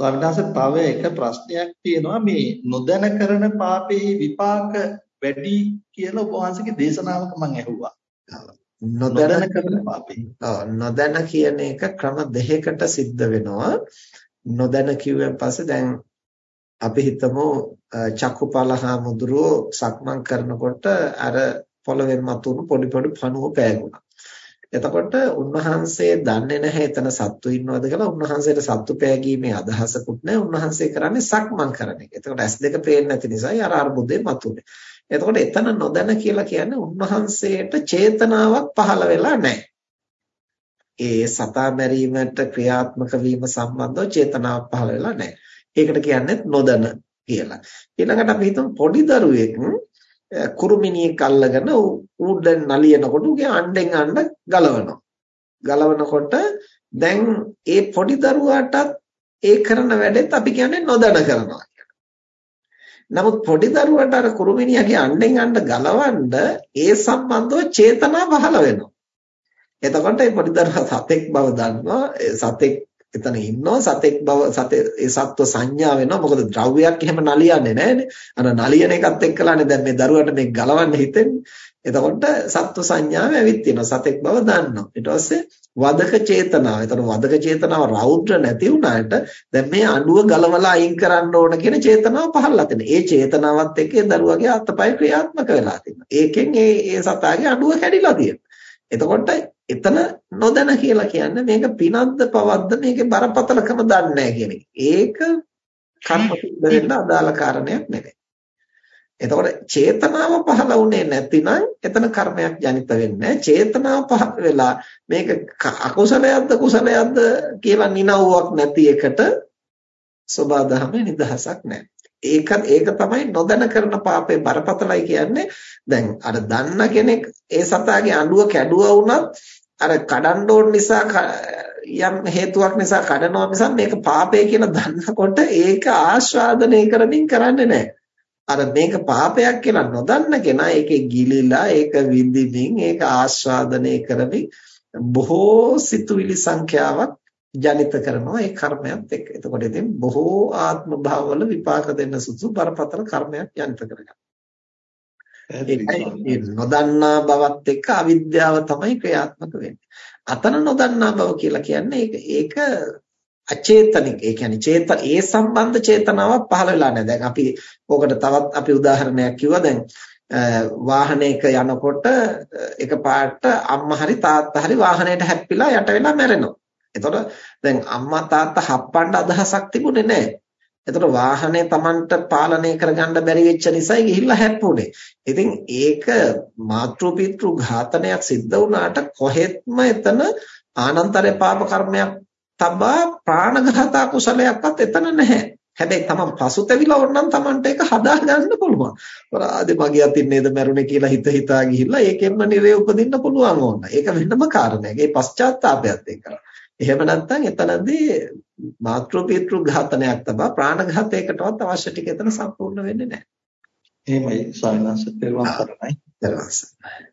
ස්වාමීන් වහන්සේ තව එක ප්‍රශ්නයක් තියෙනවා මේ නොදැන කරන පාපෙහි විපාක වැඩි කියලා ඔබ වහන්සේගේ දේශනාවක මම ඇහුවා. නොදැන කරන පාපේ. නොදැන කියන එක ක්‍රම දෙකකට සිද්ධ වෙනවා. නොදැන කිව්වෙන් පස්සේ දැන් අපි හිතමු චක්කුපලහා මුදුරෝ සක්මන් කරනකොට අර පොළවෙන් මතුණු පොඩි පොඩි පණුව පෑගුණා. එතකොට උන්වහන්සේ දන්නේ නැහැ එතන සත්තු ඉන්නවද කියලා උන්වහන්සේට සත්තු පෑගීමේ අදහසකුත් නැහැ උන්වහන්සේ කරන්නේ සක්මන් කරන එක. එතකොට S2 පේන්නේ නැති නිසායි අර අර්බුදේ මතුනේ. එතකොට එතන නොදැන කියලා කියන්නේ උන්වහන්සේට චේතනාවක් පහළ වෙලා නැහැ. ඒ සතා මැරීමට ක්‍රියාත්මක වීම සම්බන්ධව චේතනාවක් පහළ වෙලා නැහැ. ඒකට කියන්නේ නොදැන කියලා. ඊළඟට අපි හිතමු පොඩි දරුවෙක් කුරුමිනියෙක් අල්ලගෙන ඌ දැන් නලියනකොට ඌගේ අඬෙන් අඬ ගලවනවා. ගලවනකොට දැන් ඒ පොඩි දරුවාටත් ඒ කරන වැඩෙත් අපි කියන්නේ නොදැන කරනවා කියලා. නමුත් පොඩි දරුවාට අර කුරුමිනියගේ අඬෙන් අඬ ගලවන්න ඒ සම්බන්ධව චේතනා පහළ වෙනවා. එතකොට මේ පොඩි දරුවා සතෙක් බව දන්නවා. සතෙක් එතන ඉන්නවා සතෙක් බව සතේ ඒ සත්ව සංඥා වෙනවා. මොකද ද්‍රව්‍යයක් එහෙම නලියන්නේ නැහැනේ. අර නලියන එකත් එක්කලානේ දැන් මේ දරුවට මේක ගලවන්න හිතෙන්නේ. එතකොට සත්ව සංඥාව ඇවිත් තියෙනවා. සතෙක් බව දන්නවා. ඊට පස්සේ වදක චේතනාව. එතන වදක චේතනාව රෞද්‍ර නැති වුණාට දැන් මේ අඬුව ගලවලා අයින් කරන්න ඕන කියන චේතනාව පහළලා තියෙනවා. ඒ චේතනාවත් එක්ක ඒ දරුවගේ අත්පය ක්‍රියාත්මක වෙලා තියෙනවා. ඒකෙන් ඒ ඒ සතාගේ අඬුව කැඩිලා තියෙනවා. එතකොට එතන නොදැන කියලා කියන්නේ මේක පිනක්ද පවක්ද මේකේ බරපතලකම දන්නේ කියන එක. ඒක කර්ම සිද්ධ වෙන්න අදාළ කාරණයක් නෙවෙයි. එතකොට චේතනාව පහළ වුණේ නැතිනම් එතන කර්මයක් ජනිත වෙන්නේ චේතනාව පහළ වෙලා මේක අකුසලයක්ද කුසලයක්ද කියලා නිනව්වක් නැති එකට සබා දහමේ නිදහසක් නැහැ. ඒක ඒක තමයි නොදැන කරන පාපේ බරපතලයි කියන්නේ දැන් අර දන්න කෙනෙක් ඒ සතාගේ අඬුව කැඩුවා වුණත් අර කඩන්න ඕන නිසා යම් හේතුවක් නිසා කඩනවා මිසක් මේක පාපය කියලා දන්නකොට ඒක ආස්වාදනය කරමින් කරන්නේ නැහැ. අර මේක පාපයක් කියලා නොදන්න කෙනා ඒකේ ගිලිලා ඒක විඳින්මින් ඒක ආස්වාදනය කරමින් බොහෝ සිතුවිලි සංඛ්‍යාවක් ජනිත කරනවා ඒ කර්මයක් එක්ක. එතකොට ඉතින් බොහෝ ආත්ම භාවවල විපාක දෙන්න සුසු බරපතල කර්මයක් ජනිත කරගන්නවා. ඒකයි නොදන්නා බවත් එක්ක අවිද්‍යාව තමයි ක්‍රියාත්මක වෙන්නේ. අතන නොදන්නා බව කියලා කියන්නේ ඒක ඒක අචේතනික. ඒ කියන්නේ චේත ඒ සම්බන්ධ චේතනාවක් පහළ වෙලා නැහැ. දැන් අපි ඕකට තවත් අපි උදාහරණයක් කිව්වා දැන් වාහනයක යනකොට එකපාරට අම්මා හරි තාත්තා හරි වාහනයට හැප්පිලා යට වෙලා මැරෙනවා. එතකොට දැන් අම්මා තාත්තා හප්පන්න අදහසක් තිබුණේ නැහැ. එතකොට වාහනේ Tamanට පාලනය කරගන්න බැරි වෙච්ච නිසායි ගිහිල්ලා හැප්පුණේ. ඉතින් ඒක මාතෘ පිතෘ ඝාතනයක් සිද්ධ වුණාට කොහෙත්ම එතන ආනන්තරේ පාප කර්මයක් තබා ප්‍රාණඝාත කුසලයක්වත් එතන නැහැ. හැබැයි තමන් පසුතැවිලා වොන්නම් තමන්ට ඒක හදා ගන්න පුළුවන්. අපරාධේ මගේ අතින් නේද මැරුණේ කියලා හිත හිතා ගිහිල්ලා ඒකෙන්ම නිරේ උපදින්න පුළුවන් ඕන. ඒක වෙනම කාරණයක්. ඒ පශ්චාත්තාපයත් එක්ක. එහෙම නැත්නම් එතනදී මාතෘ පිතෘ ඝාතනයක් තබා ප්‍රාණඝාතයකටවත් අවශ්‍ය ටික එතන සම්පූර්ණ වෙන්නේ නැහැ. එහෙමයි සරණයි. තෙරුවන් සරණයි.